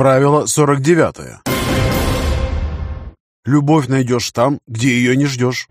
Правило 49. Любовь найдешь там, где ее не ждешь.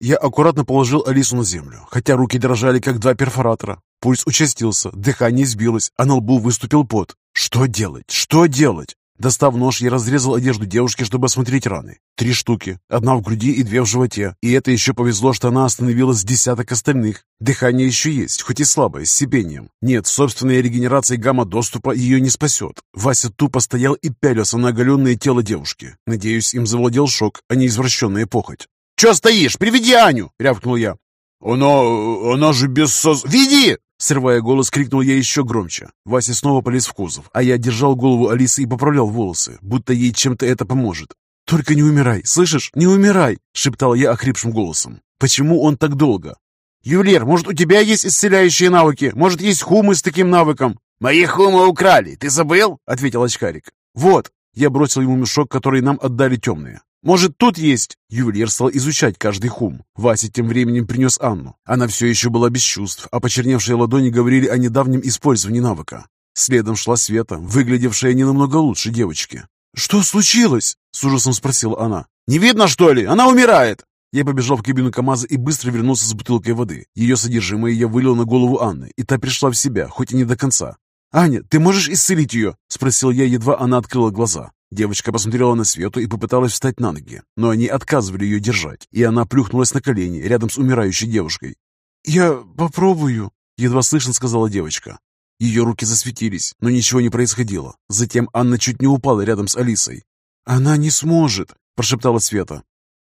Я аккуратно положил Алису на землю, хотя руки дрожали, как два перфоратора. Пульс участился, дыхание сбилось, а на лбу выступил пот. Что делать? Что делать? Достав нож, я разрезал одежду девушки, чтобы осмотреть раны. Три штуки. Одна в груди и две в животе. И это еще повезло, что она остановилась с десяток остальных. Дыхание еще есть, хоть и слабое, с сипением. Нет, собственная регенерация гамма-доступа ее не спасет. Вася тупо стоял и пялился на оголенное тело девушки. Надеюсь, им завладел шок, а не извращенная похоть. «Че стоишь? Приведи Аню!» — рявкнул я. «Она... она же без соз... Веди!» Срывая голос, крикнул я еще громче. Вася снова полез в кузов, а я держал голову Алисы и поправлял волосы, будто ей чем-то это поможет. «Только не умирай, слышишь? Не умирай!» — шептал я охрипшим голосом. «Почему он так долго?» «Ювелир, может, у тебя есть исцеляющие навыки? Может, есть хумы с таким навыком?» «Мои хумы украли, ты забыл?» — ответил очкарик. «Вот!» — я бросил ему мешок, который нам отдали темные. «Может, тут есть?» Ювелир стал изучать каждый хум. Вася тем временем принес Анну. Она все еще была без чувств, а почерневшие ладони говорили о недавнем использовании навыка. Следом шла Света, выглядевшая не намного лучше девочки. «Что случилось?» — с ужасом спросила она. «Не видно, что ли? Она умирает!» Я побежал в кабину КамАЗа и быстро вернулся с бутылкой воды. Ее содержимое я вылил на голову Анны, и та пришла в себя, хоть и не до конца. «Аня, ты можешь исцелить ее?» — спросил я, едва она открыла глаза. Девочка посмотрела на Свету и попыталась встать на ноги, но они отказывали ее держать, и она плюхнулась на колени рядом с умирающей девушкой. «Я попробую», — едва слышно сказала девочка. Ее руки засветились, но ничего не происходило. Затем Анна чуть не упала рядом с Алисой. «Она не сможет», — прошептала Света.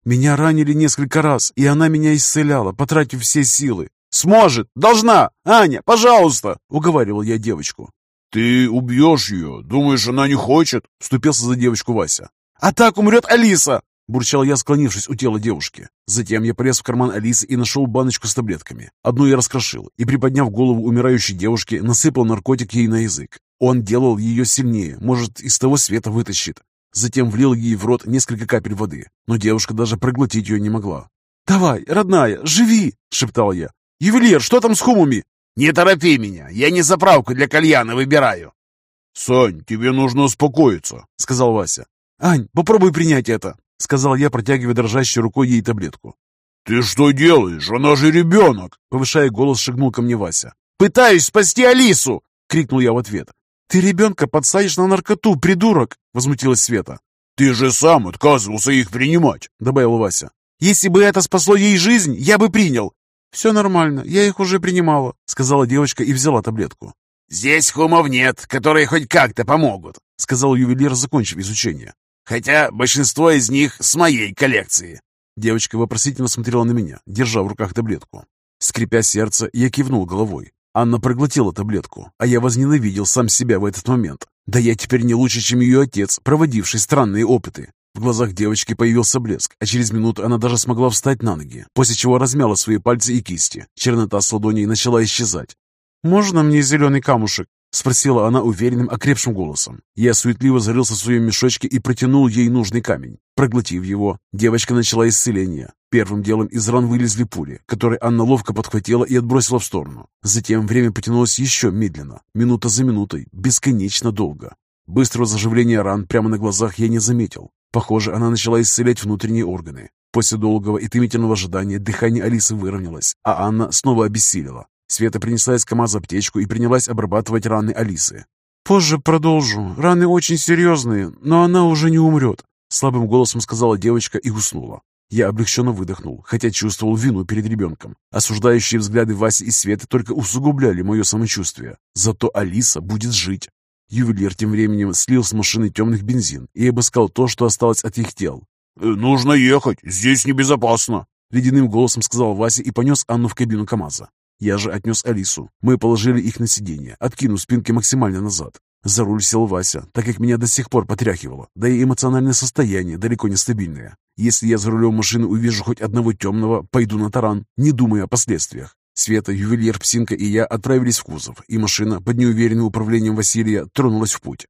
«Меня ранили несколько раз, и она меня исцеляла, потратив все силы». «Сможет! Должна! Аня, пожалуйста!» — уговаривал я девочку. «Ты убьешь ее? Думаешь, она не хочет?» — вступился за девочку Вася. «А так умрет Алиса!» — бурчал я, склонившись у тела девушки. Затем я полез в карман Алисы и нашел баночку с таблетками. Одну я раскрошил и, приподняв голову умирающей девушки, насыпал наркотик ей на язык. Он делал ее сильнее, может, из того света вытащит. Затем влил ей в рот несколько капель воды, но девушка даже проглотить ее не могла. «Давай, родная, живи!» — шептал я. «Ювелир, что там с хумами?» «Не торопи меня, я не заправку для кальяна выбираю». «Сань, тебе нужно успокоиться», — сказал Вася. «Ань, попробуй принять это», — сказал я, протягивая дрожащей рукой ей таблетку. «Ты что делаешь? Она же ребенок!» Повышая голос, шагнул ко мне Вася. «Пытаюсь спасти Алису!» — крикнул я в ответ. «Ты ребенка подсадишь на наркоту, придурок!» — возмутилась Света. «Ты же сам отказывался их принимать!» — добавил Вася. «Если бы это спасло ей жизнь, я бы принял. «Все нормально, я их уже принимала», — сказала девочка и взяла таблетку. «Здесь хумов нет, которые хоть как-то помогут», — сказал ювелир, закончив изучение. «Хотя большинство из них с моей коллекции». Девочка вопросительно смотрела на меня, держа в руках таблетку. Скрипя сердце, я кивнул головой. Анна проглотила таблетку, а я возненавидел сам себя в этот момент. Да я теперь не лучше, чем ее отец, проводивший странные опыты. В глазах девочки появился блеск, а через минуту она даже смогла встать на ноги, после чего размяла свои пальцы и кисти. Чернота с ладоней начала исчезать. «Можно мне зеленый камушек?» — спросила она уверенным, окрепшим голосом. Я суетливо зарылся в своем мешочке и протянул ей нужный камень. Проглотив его, девочка начала исцеление. Первым делом из ран вылезли пули, которые Анна ловко подхватила и отбросила в сторону. Затем время потянулось еще медленно, минута за минутой, бесконечно долго. Быстрого заживления ран прямо на глазах я не заметил. Похоже, она начала исцелять внутренние органы. После долгого и томительного ожидания дыхание Алисы выровнялось, а Анна снова обессилила. Света принесла из КамАЗа аптечку и принялась обрабатывать раны Алисы. «Позже продолжу. Раны очень серьезные, но она уже не умрет», слабым голосом сказала девочка и уснула. Я облегченно выдохнул, хотя чувствовал вину перед ребенком. Осуждающие взгляды Васи и Светы только усугубляли мое самочувствие. Зато Алиса будет жить. Ювелир тем временем слил с машины темных бензин и обыскал то, что осталось от их тел. «Э, «Нужно ехать, здесь небезопасно», — ледяным голосом сказал Вася и понес Анну в кабину КамАЗа. Я же отнес Алису. Мы положили их на сиденье, откинув спинки максимально назад. За руль сел Вася, так как меня до сих пор потряхивало, да и эмоциональное состояние далеко не стабильное. Если я за рулем машины увижу хоть одного темного, пойду на таран, не думая о последствиях. Света, ювелир, Псинка и я отправились в кузов, и машина под неуверенным управлением Василия тронулась в путь.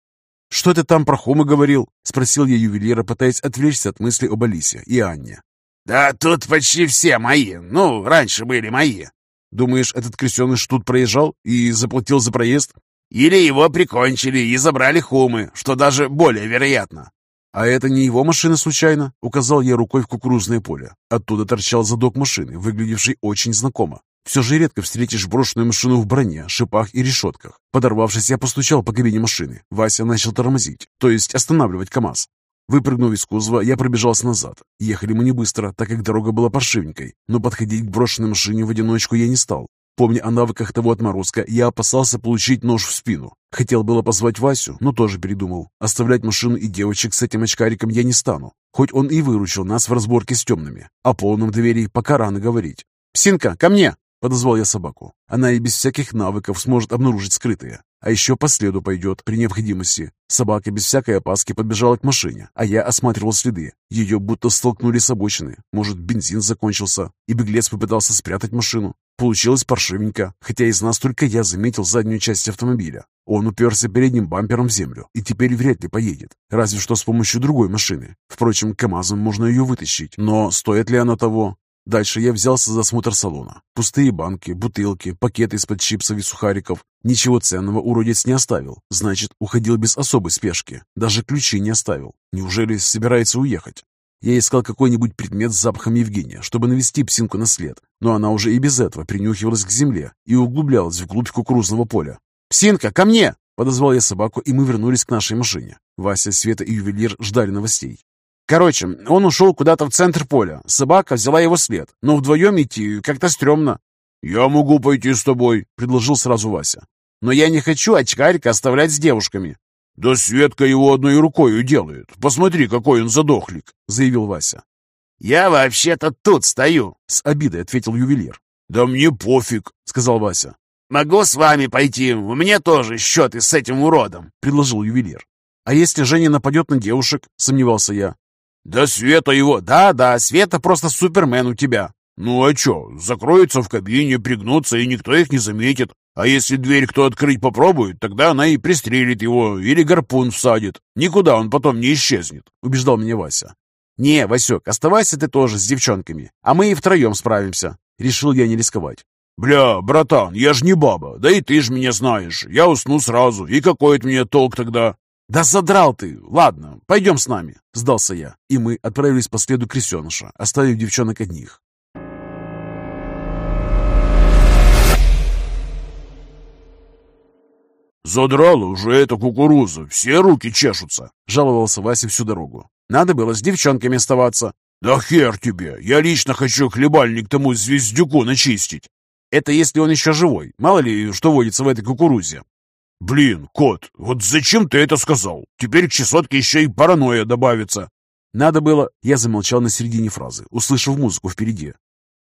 «Что ты там про хумы говорил?» — спросил я ювелира, пытаясь отвлечься от мысли об Алисе и Анне. «Да тут почти все мои. Ну, раньше были мои». Думаешь, этот крестеныш тут проезжал и заплатил за проезд?» «Или его прикончили и забрали хумы, что даже более вероятно». «А это не его машина случайно?» — указал я рукой в кукурузное поле. Оттуда торчал задок машины, выглядевший очень знакомо. Все же редко встретишь брошенную машину в броне, шипах и решетках. Подорвавшись, я постучал по кабине машины. Вася начал тормозить, то есть останавливать КАМАЗ. Выпрыгнув из кузова, я пробежался назад. Ехали мы не быстро, так как дорога была паршивенькой, но подходить к брошенной машине в одиночку я не стал. Помня о навыках того отморозка, я опасался получить нож в спину. Хотел было позвать Васю, но тоже передумал. Оставлять машину и девочек с этим очкариком я не стану. Хоть он и выручил нас в разборке с темными. О полном доверии пока рано говорить. «Псинка, ко мне!» Подозвал я собаку. Она и без всяких навыков сможет обнаружить скрытые. А еще по следу пойдет при необходимости. Собака без всякой опаски подбежала к машине, а я осматривал следы. Ее будто столкнули с обочины. Может, бензин закончился, и беглец попытался спрятать машину. Получилось паршивенько, хотя из нас только я заметил заднюю часть автомобиля. Он уперся передним бампером в землю и теперь вряд ли поедет, разве что с помощью другой машины. Впрочем, КамАЗом можно ее вытащить, но стоит ли оно того? Дальше я взялся за осмотр салона. Пустые банки, бутылки, пакеты из-под чипсов и сухариков. Ничего ценного уродец не оставил. Значит, уходил без особой спешки. Даже ключи не оставил. Неужели собирается уехать? Я искал какой-нибудь предмет с запахом Евгения, чтобы навести псинку на след, но она уже и без этого принюхивалась к земле и углублялась вглубь кукурузного поля. «Псинка, ко мне!» Подозвал я собаку, и мы вернулись к нашей машине. Вася, Света и ювелир ждали новостей. Короче, он ушел куда-то в центр поля. Собака взяла его след, но вдвоем идти как-то стрёмно. «Я могу пойти с тобой», — предложил сразу Вася. «Но я не хочу очкарика оставлять с девушками». «Да Светка его одной рукой уделает. Посмотри, какой он задохлик», — заявил Вася. «Я вообще-то тут стою», — с обидой ответил ювелир. «Да мне пофиг», — сказал Вася. «Могу с вами пойти. У меня тоже счеты с этим уродом», — предложил ювелир. «А если Женя нападет на девушек?» — сомневался я. «Да Света его...» «Да-да, Света просто супермен у тебя». «Ну а чё, закроются в кабине, пригнутся, и никто их не заметит. А если дверь кто открыть попробует, тогда она и пристрелит его или гарпун всадит. Никуда он потом не исчезнет», — убеждал меня Вася. «Не, Васек, оставайся ты тоже с девчонками, а мы и втроем справимся». Решил я не рисковать. «Бля, братан, я ж не баба, да и ты ж меня знаешь. Я усну сразу, и какой от меня толк тогда?» «Да задрал ты! Ладно, пойдем с нами!» — сдался я, и мы отправились по следу крестеныша, оставив девчонок одних. «Задрала уже эта кукуруза, все руки чешутся!» — жаловался Вася всю дорогу. «Надо было с девчонками оставаться!» «Да хер тебе! Я лично хочу хлебальник тому звездюку начистить!» «Это если он еще живой. Мало ли, что водится в этой кукурузе!» «Блин, кот, вот зачем ты это сказал? Теперь к чесотке еще и паранойя добавится». «Надо было...» Я замолчал на середине фразы, услышав музыку впереди.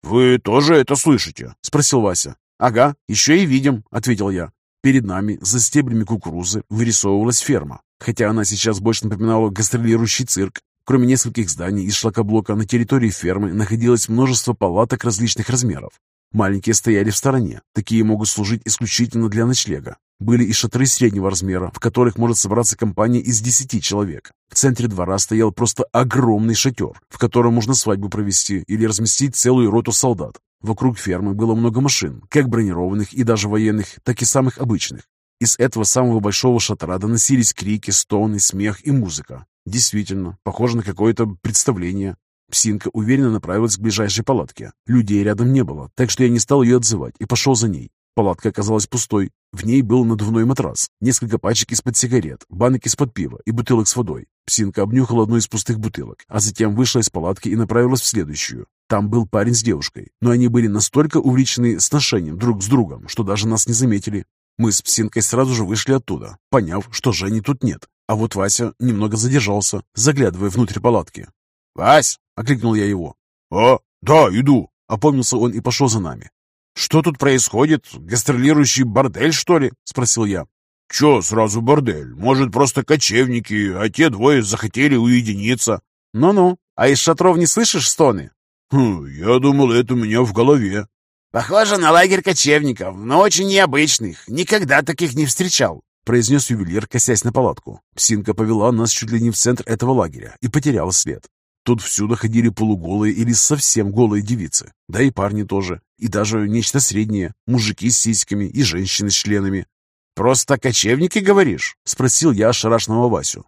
«Вы тоже это слышите?» — спросил Вася. «Ага, еще и видим», — ответил я. Перед нами, за стеблями кукурузы, вырисовывалась ферма, хотя она сейчас больше напоминала гастролирующий цирк. Кроме нескольких зданий из шлакоблока на территории фермы находилось множество палаток различных размеров. Маленькие стояли в стороне, такие могут служить исключительно для ночлега. Были и шатры среднего размера, в которых может собраться компания из десяти человек. В центре двора стоял просто огромный шатер, в котором можно свадьбу провести или разместить целую роту солдат. Вокруг фермы было много машин, как бронированных и даже военных, так и самых обычных. Из этого самого большого шатра доносились крики, стоны, смех и музыка. Действительно, похоже на какое-то представление. Псинка уверенно направилась к ближайшей палатке. Людей рядом не было, так что я не стал ее отзывать и пошел за ней. Палатка оказалась пустой. В ней был надувной матрас, несколько пачек из-под сигарет, банок из-под пива и бутылок с водой. Псинка обнюхала одну из пустых бутылок, а затем вышла из палатки и направилась в следующую. Там был парень с девушкой, но они были настолько увлечены сношением друг с другом, что даже нас не заметили. Мы с Псинкой сразу же вышли оттуда, поняв, что Жени тут нет. А вот Вася немного задержался, заглядывая внутрь палатки. «Вась!» — окликнул я его. «А, да, иду!» — опомнился он и пошел за нами. «Что тут происходит? Гастролирующий бордель, что ли?» — спросил я. «Чё сразу бордель? Может, просто кочевники, а те двое захотели уединиться?» «Ну-ну, а из шатров не слышишь стоны?» «Хм, я думал, это у меня в голове». «Похоже на лагерь кочевников, но очень необычных. Никогда таких не встречал», — произнес ювелир, косясь на палатку. Псинка повела нас чуть ли не в центр этого лагеря и потеряла след. Тут всюду ходили полуголые или совсем голые девицы, да и парни тоже, и даже нечто среднее, мужики с сиськами и женщины с членами. «Просто кочевники, говоришь?» — спросил я ошарашенного Васю.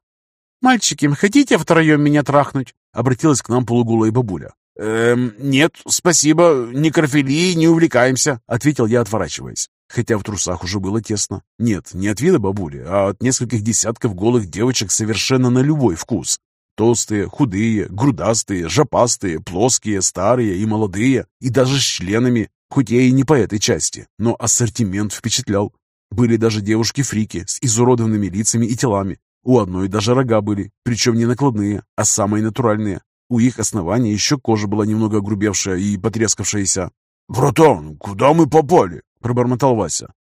«Мальчики, хотите втроем меня трахнуть?» — обратилась к нам полуголая бабуля. «Эм, нет, спасибо, ни крофилии не увлекаемся», — ответил я, отворачиваясь. Хотя в трусах уже было тесно. Нет, не от вида бабули, а от нескольких десятков голых девочек совершенно на любой вкус. Толстые, худые, грудастые, жопастые, плоские, старые и молодые, и даже с членами, хоть я и не по этой части, но ассортимент впечатлял. Были даже девушки-фрики с изуродованными лицами и телами. У одной даже рога были, причем не накладные, а самые натуральные. У их основания еще кожа была немного огрубевшая и потрескавшаяся. «Братан, куда мы попали?» – пробормотал Вася.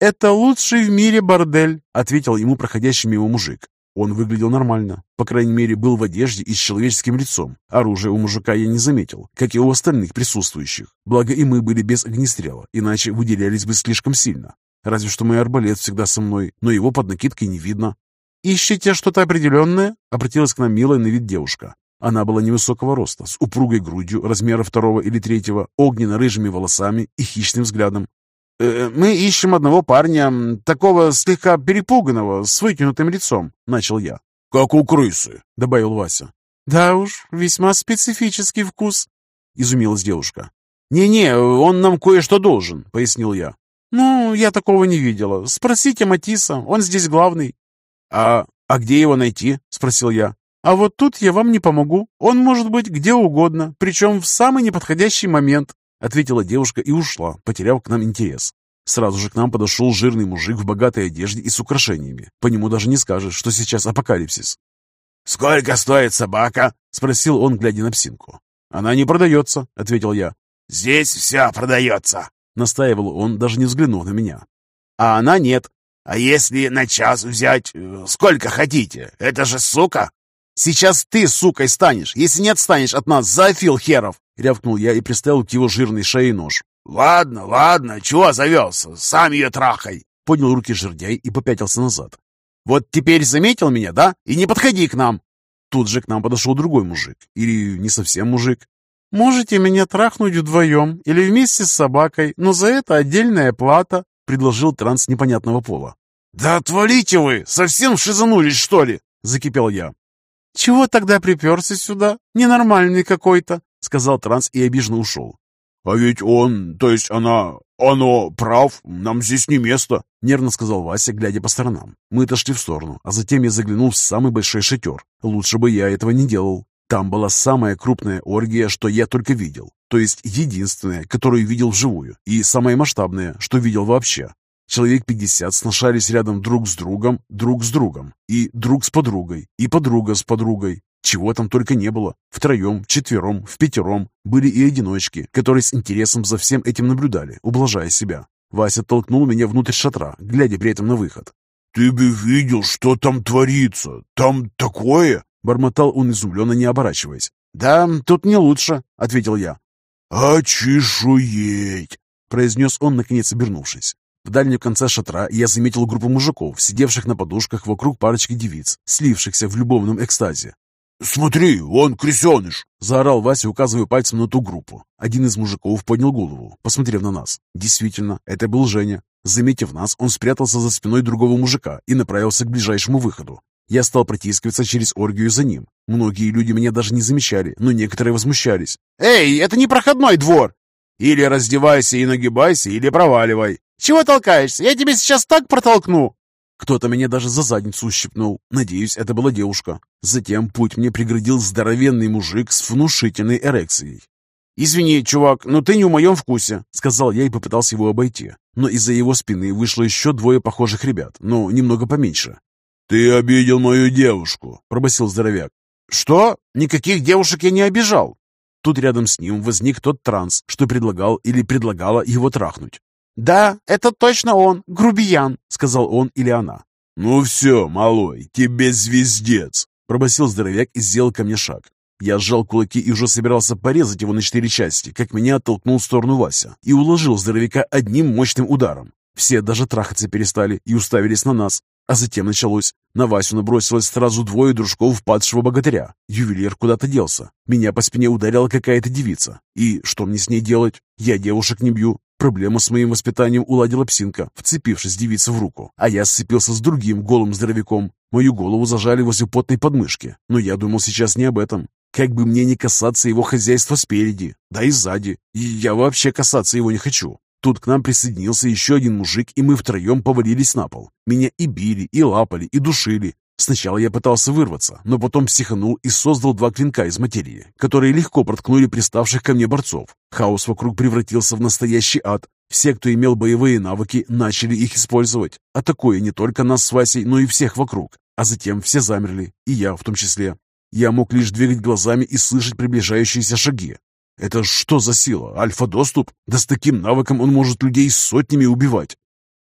«Это лучший в мире бордель», – ответил ему проходящий мимо мужик. Он выглядел нормально, по крайней мере, был в одежде и с человеческим лицом. Оружия у мужика я не заметил, как и у остальных присутствующих. Благо и мы были без огнестрела, иначе выделялись бы слишком сильно. Разве что мой арбалет всегда со мной, но его под накидкой не видно. «Ищете что-то определенное?» — обратилась к нам милая на вид девушка. Она была невысокого роста, с упругой грудью размера второго или третьего, огненно-рыжими волосами и хищным взглядом. «Э, «Мы ищем одного парня, такого слегка перепуганного, с вытянутым лицом», — начал я. «Как у крысы», — добавил Вася. «Да уж, весьма специфический вкус», — изумилась девушка. «Не-не, он нам кое-что должен», — пояснил я. «Ну, я такого не видела. Спросите Матиса, он здесь главный». «А, а где его найти?» — спросил я. «А вот тут я вам не помогу. Он может быть где угодно, причем в самый неподходящий момент», — ответила девушка и ушла, потеряв к нам интерес. Сразу же к нам подошел жирный мужик в богатой одежде и с украшениями. По нему даже не скажешь, что сейчас апокалипсис. «Сколько стоит собака?» — спросил он, глядя на псинку. «Она не продается», — ответил я. «Здесь все продается», — настаивал он, даже не взглянув на меня. «А она нет». «А если на час взять? Э, сколько хотите? Это же сука!» «Сейчас ты сукой станешь, если не отстанешь от нас, зоофил херов!» — рявкнул я и приставил к его жирной шее нож. «Ладно, ладно, чего завелся? Сам ее трахай!» Поднял руки жердяй и попятился назад. «Вот теперь заметил меня, да? И не подходи к нам!» Тут же к нам подошел другой мужик. Или не совсем мужик. «Можете меня трахнуть вдвоем или вместе с собакой, но за это отдельная плата», — предложил транс непонятного пола. «Да отвалите вы! Совсем шизанулись, что ли?» — закипел я. «Чего тогда приперся сюда? Ненормальный какой-то», — сказал транс и обиженно ушел. «А ведь он, то есть она, оно прав, нам здесь не место», — нервно сказал Вася, глядя по сторонам. Мы отошли в сторону, а затем я заглянул в самый большой шатер. Лучше бы я этого не делал. Там была самая крупная оргия, что я только видел, то есть единственная, которую видел вживую, и самая масштабная, что видел вообще. Человек пятьдесят сношались рядом друг с другом, друг с другом, и друг с подругой, и подруга с подругой. Чего там только не было. Втроем, вчетвером, в пятером. Были и одиночки, которые с интересом за всем этим наблюдали, ублажая себя. Вася толкнул меня внутрь шатра, глядя при этом на выход. «Ты бы видел, что там творится! Там такое!» Бормотал он изумленно, не оборачиваясь. «Да, тут не лучше», — ответил я. «А чешуеть!» — произнес он, наконец обернувшись. В дальнем конце шатра я заметил группу мужиков, сидевших на подушках вокруг парочки девиц, слившихся в любовном экстазе. «Смотри, он крысеныш!» — заорал Вася, указывая пальцем на ту группу. Один из мужиков поднял голову, посмотрев на нас. Действительно, это был Женя. Заметив нас, он спрятался за спиной другого мужика и направился к ближайшему выходу. Я стал протискиваться через оргию за ним. Многие люди меня даже не замечали, но некоторые возмущались. «Эй, это не проходной двор! Или раздевайся и нагибайся, или проваливай! Чего толкаешься? Я тебе сейчас так протолкну!» Кто-то меня даже за задницу ущипнул. Надеюсь, это была девушка. Затем путь мне преградил здоровенный мужик с внушительной эрекцией. «Извини, чувак, но ты не в моем вкусе», — сказал я и попытался его обойти. Но из-за его спины вышло еще двое похожих ребят, но немного поменьше. «Ты обидел мою девушку», — пробасил здоровяк. «Что? Никаких девушек я не обижал». Тут рядом с ним возник тот транс, что предлагал или предлагала его трахнуть. «Да, это точно он, грубиян», — сказал он или она. «Ну все, малой, тебе звездец», — пробасил здоровяк и сделал ко мне шаг. Я сжал кулаки и уже собирался порезать его на четыре части, как меня оттолкнул в сторону Вася и уложил здоровяка одним мощным ударом. Все даже трахаться перестали и уставились на нас. А затем началось. На Васю набросилось сразу двое дружков падшего богатыря. Ювелир куда-то делся. Меня по спине ударила какая-то девица. И что мне с ней делать? Я девушек не бью. Проблему с моим воспитанием уладила псинка, вцепившись девице в руку. А я сцепился с другим голым здоровяком. Мою голову зажали возле потной подмышки. Но я думал сейчас не об этом. Как бы мне не касаться его хозяйства спереди, да и сзади. И я вообще касаться его не хочу. Тут к нам присоединился еще один мужик, и мы втроем повалились на пол. Меня и били, и лапали, и душили. Сначала я пытался вырваться, но потом психанул и создал два клинка из материи, которые легко проткнули приставших ко мне борцов. Хаос вокруг превратился в настоящий ад. Все, кто имел боевые навыки, начали их использовать, атакуя не только нас с Васей, но и всех вокруг. А затем все замерли, и я в том числе. Я мог лишь двигать глазами и слышать приближающиеся шаги. Это что за сила? Альфа-доступ? Да с таким навыком он может людей сотнями убивать.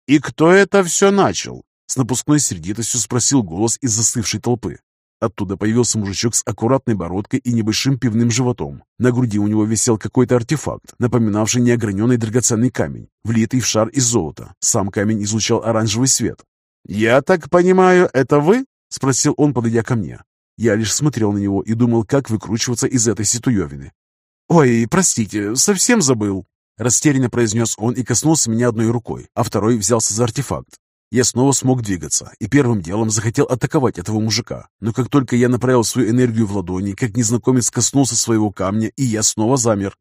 «И кто это все начал?» С напускной сердитостью спросил голос из застывшей толпы. Оттуда появился мужичок с аккуратной бородкой и небольшим пивным животом. На груди у него висел какой-то артефакт, напоминавший неограненный драгоценный камень, влитый в шар из золота. Сам камень излучал оранжевый свет. «Я так понимаю, это вы?» — спросил он, подойдя ко мне. Я лишь смотрел на него и думал, как выкручиваться из этой ситуевины. «Ой, простите, совсем забыл!» Растерянно произнес он и коснулся меня одной рукой, а второй взялся за артефакт. Я снова смог двигаться и первым делом захотел атаковать этого мужика. Но как только я направил свою энергию в ладони, как незнакомец коснулся своего камня, и я снова замер.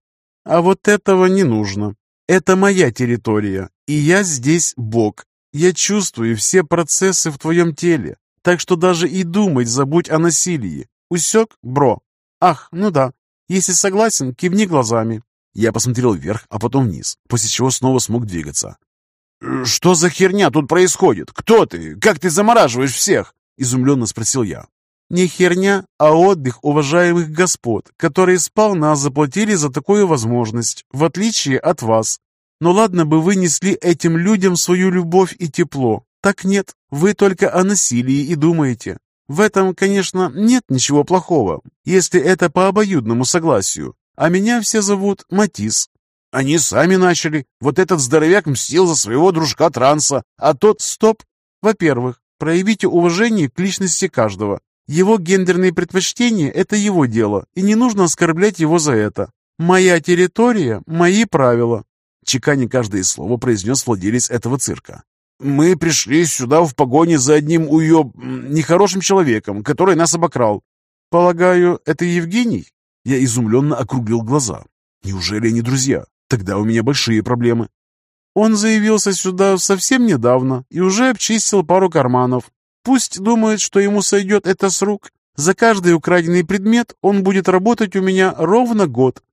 «А вот этого не нужно. Это моя территория, и я здесь бог. Я чувствую все процессы в твоем теле, так что даже и думать забудь о насилии. Усек, бро? Ах, ну да, если согласен, кивни глазами». Я посмотрел вверх, а потом вниз, после чего снова смог двигаться. «Что за херня тут происходит? Кто ты? Как ты замораживаешь всех?» — изумленно спросил я. «Не херня, а отдых уважаемых господ, которые сполна заплатили за такую возможность, в отличие от вас. Но ладно бы вы несли этим людям свою любовь и тепло. Так нет, вы только о насилии и думаете. В этом, конечно, нет ничего плохого, если это по обоюдному согласию. А меня все зовут Матис. Они сами начали. Вот этот здоровяк мстил за своего дружка Транса, а тот... Стоп! Во-первых, проявите уважение к личности каждого. Его гендерные предпочтения – это его дело, и не нужно оскорблять его за это. Моя территория – мои правила. Чеканя каждое слово произнес владелец этого цирка. Мы пришли сюда в погоне за одним уеб... нехорошим человеком, который нас обокрал. Полагаю, это Евгений? Я изумленно округлил глаза. Неужели они друзья? Тогда у меня большие проблемы. Он заявился сюда совсем недавно и уже обчистил пару карманов. Пусть думает, что ему сойдет это с рук. За каждый украденный предмет он будет работать у меня ровно год.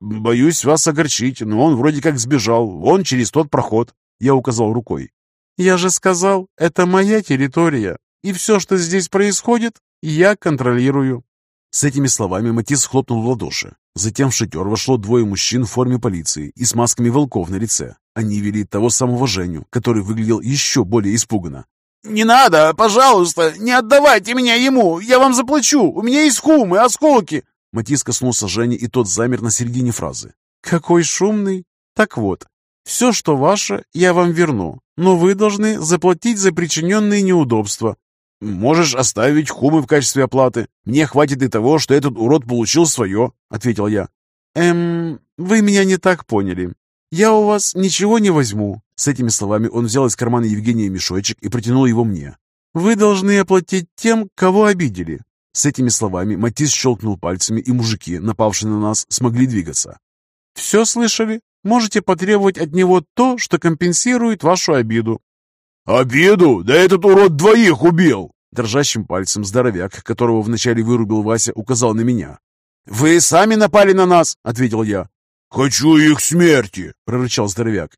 Боюсь вас огорчить, но он вроде как сбежал. Он через тот проход. Я указал рукой. Я же сказал, это моя территория, и все, что здесь происходит, я контролирую». С этими словами Матис хлопнул в ладоши. Затем в шатер вошло двое мужчин в форме полиции и с масками волков на лице. Они вели того самого Женю, который выглядел еще более испуганно. «Не надо, пожалуйста, не отдавайте меня ему, я вам заплачу, у меня есть хумы, осколки!» Матис коснулся Жени, и тот замер на середине фразы. «Какой шумный! Так вот, все, что ваше, я вам верну, но вы должны заплатить за причиненные неудобства. «Можешь оставить хумы в качестве оплаты. Мне хватит и того, что этот урод получил свое», — ответил я. «Эм, вы меня не так поняли. Я у вас ничего не возьму». С этими словами он взял из кармана Евгения мешочек и протянул его мне. «Вы должны оплатить тем, кого обидели». С этими словами Матис щелкнул пальцами, и мужики, напавшие на нас, смогли двигаться. «Все слышали? можете потребовать от него то, что компенсирует вашу обиду». «Обиду? Да этот урод двоих убил!» Дрожащим пальцем здоровяк, которого вначале вырубил Вася, указал на меня. «Вы сами напали на нас!» — ответил я. «Хочу их смерти!» — прорычал здоровяк.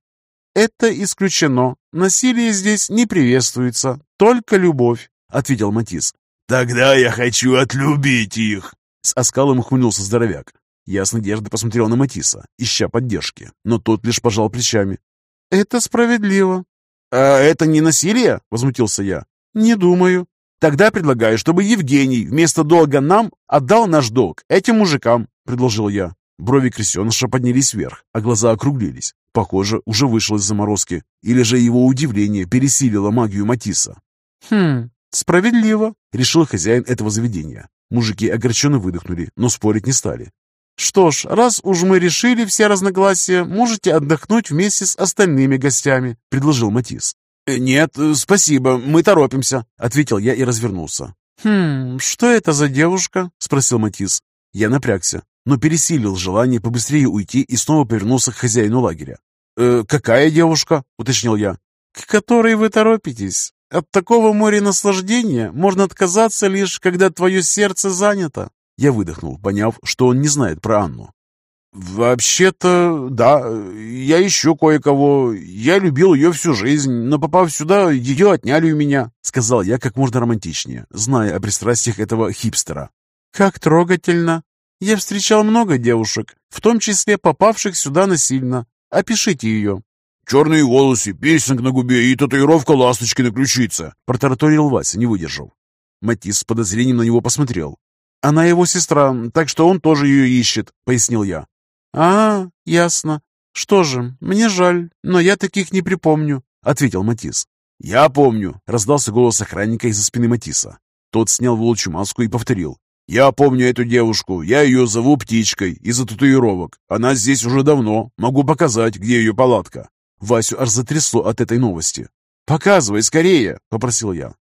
«Это исключено. Насилие здесь не приветствуется, только любовь», — ответил Матис. «Тогда я хочу отлюбить их!» С оскалом ухмыльнулся здоровяк. Я с надеждой посмотрел на Матиса, ища поддержки, но тот лишь пожал плечами. «Это справедливо». «А это не насилие?» — возмутился я. «Не думаю». «Тогда предлагаю, чтобы Евгений вместо долга нам отдал наш долг этим мужикам», — предложил я. Брови крестеныша поднялись вверх, а глаза округлились. Похоже, уже вышел из заморозки. Или же его удивление пересилило магию Матиса. «Хм, справедливо», — решил хозяин этого заведения. Мужики огорченно выдохнули, но спорить не стали. «Что ж, раз уж мы решили все разногласия, можете отдохнуть вместе с остальными гостями», — предложил Матис. «Э, «Нет, спасибо, мы торопимся», — ответил я и развернулся. «Хм, что это за девушка?» — спросил Матис. Я напрягся, но пересилил желание побыстрее уйти и снова повернулся к хозяину лагеря. «Э, «Какая девушка?» — уточнил я. «К которой вы торопитесь. От такого моря наслаждения можно отказаться лишь, когда твое сердце занято. Я выдохнул, поняв, что он не знает про Анну. «Вообще-то, да, я ищу кое-кого. Я любил ее всю жизнь, но попав сюда, ее отняли у меня», — сказал я как можно романтичнее, зная о пристрастиях этого хипстера. «Как трогательно. Я встречал много девушек, в том числе попавших сюда насильно. Опишите ее». «Черные волосы, пирсинг на губе и татуировка ласточки на ключице», — протараторил Вася, не выдержав. Матис с подозрением на него посмотрел, «Она его сестра, так что он тоже ее ищет», — пояснил я. «А, ясно. Что же, мне жаль, но я таких не припомню», — ответил Матис. «Я помню», — раздался голос охранника из-за спины Матиса. Тот снял волчью маску и повторил. «Я помню эту девушку. Я ее зову Птичкой из-за татуировок. Она здесь уже давно. Могу показать, где ее палатка». Васю аж затрясло от этой новости. «Показывай скорее!» — попросил я.